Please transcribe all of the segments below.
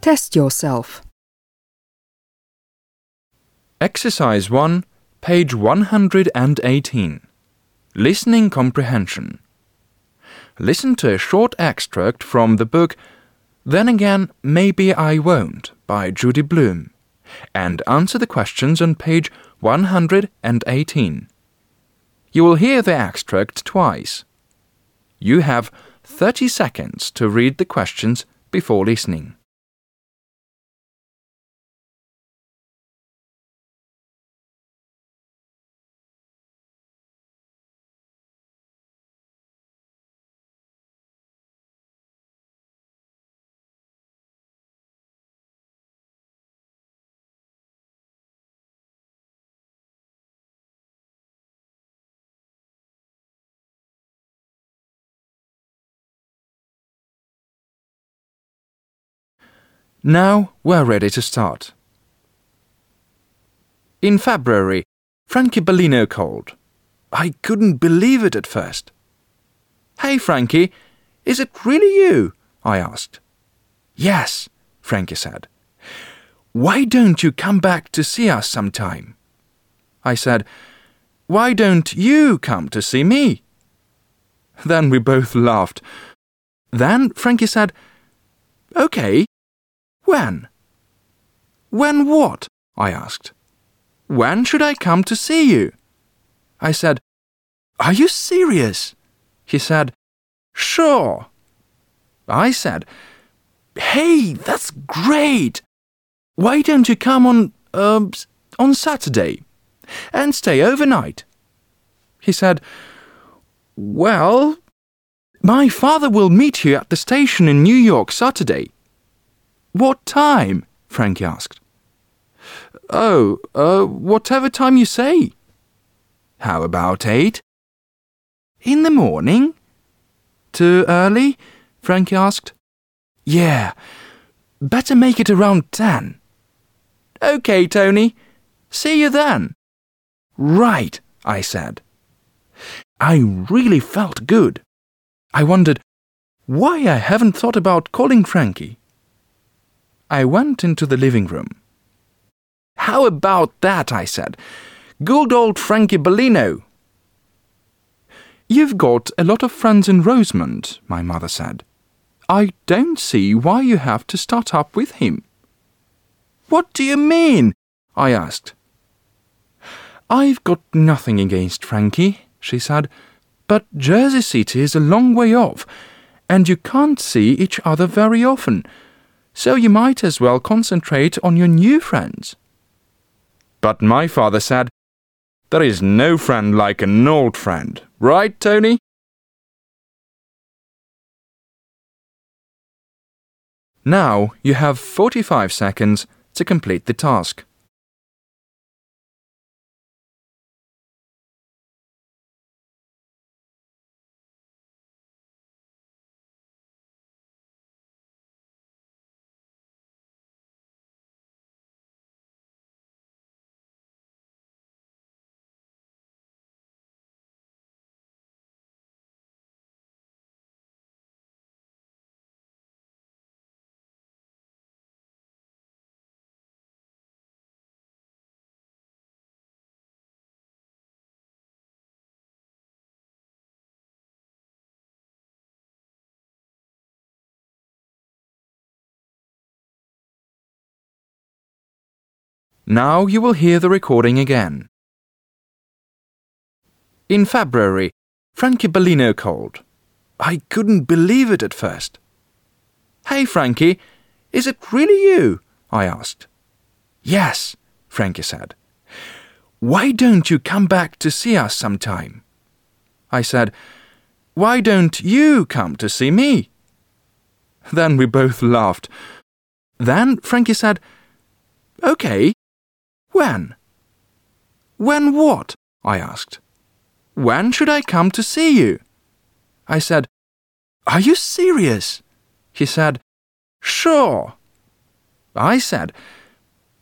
Test yourself. Exercise 1, page 118. Listening Comprehension. Listen to a short extract from the book Then Again, Maybe I Won't by Judy Blume and answer the questions on page 118. You will hear the extract twice. You have 30 seconds to read the questions before listening. Now we're ready to start. In February, Frankie Bellino called. I couldn't believe it at first. Hey, Frankie, is it really you? I asked. Yes, Frankie said. Why don't you come back to see us sometime? I said, Why don't you come to see me? Then we both laughed. Then Frankie said, OK, when? When what? I asked. When should I come to see you? I said, Are you serious? He said, Sure. I said, Hey, that's great! Why don't you come on, uh, on Saturday and stay overnight? He said, Well, my father will meet you at the station in New York Saturday. What time? Frankie asked. Oh, uh, whatever time you say. How about eight? In the morning? Too early? Frankie asked. Yeah, better make it around ten. OK, Tony. See you then. Right, I said. I really felt good. I wondered why I haven't thought about calling Frankie. I went into the living room. How about that? I said. Good old Frankie Bellino. You've got a lot of friends in Rosemont, my mother said. I don't see why you have to start up with him. What do you mean? I asked. I've got nothing against Frankie, she said, but Jersey City is a long way off, and you can't see each other very often so you might as well concentrate on your new friends. But my father said, There is no friend like an old friend, right, Tony? Now you have 45 seconds to complete the task. Now you will hear the recording again. In February, Frankie Bellino called. I couldn't believe it at first. Hey, Frankie, is it really you? I asked. Yes, Frankie said. Why don't you come back to see us sometime? I said, Why don't you come to see me? Then we both laughed. Then Frankie said, OK, when? When what? I asked. When should I come to see you? I said, Are you serious? He said, Sure. I said,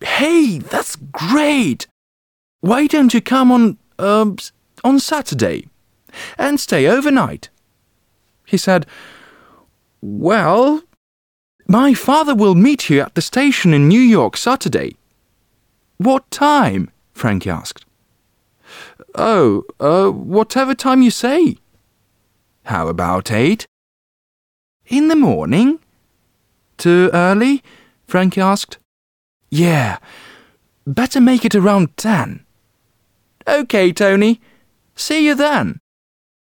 Hey, that's great! Why don't you come on, uh, on Saturday and stay overnight? He said, Well, My father will meet you at the station in New York Saturday. What time? Frankie asked. Oh, uh, whatever time you say. How about eight? In the morning? Too early? Frankie asked. Yeah, better make it around ten. OK, Tony. See you then.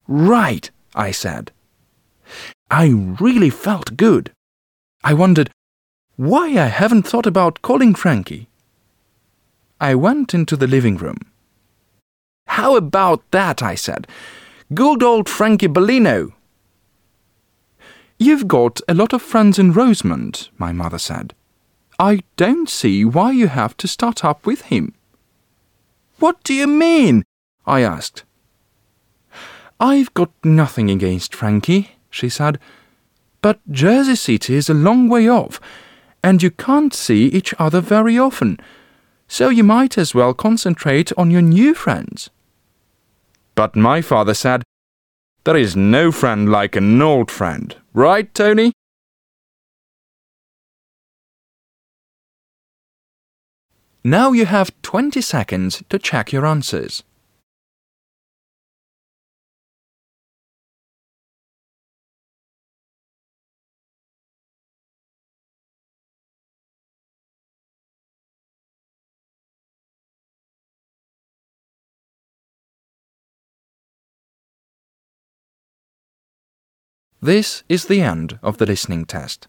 Right, I said. I really felt good. I wondered why I haven't thought about calling Frankie. I went into the living room. How about that? I said. Good old Frankie Bellino. You've got a lot of friends in Rosemont, my mother said. I don't see why you have to start up with him. What do you mean? I asked. I've got nothing against Frankie, she said, but Jersey City is a long way off, and you can't see each other very often, so you might as well concentrate on your new friends. But my father said, There is no friend like an old friend, right, Tony? Now you have 20 seconds to check your answers. This is the end of the listening test.